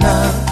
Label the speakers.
Speaker 1: love.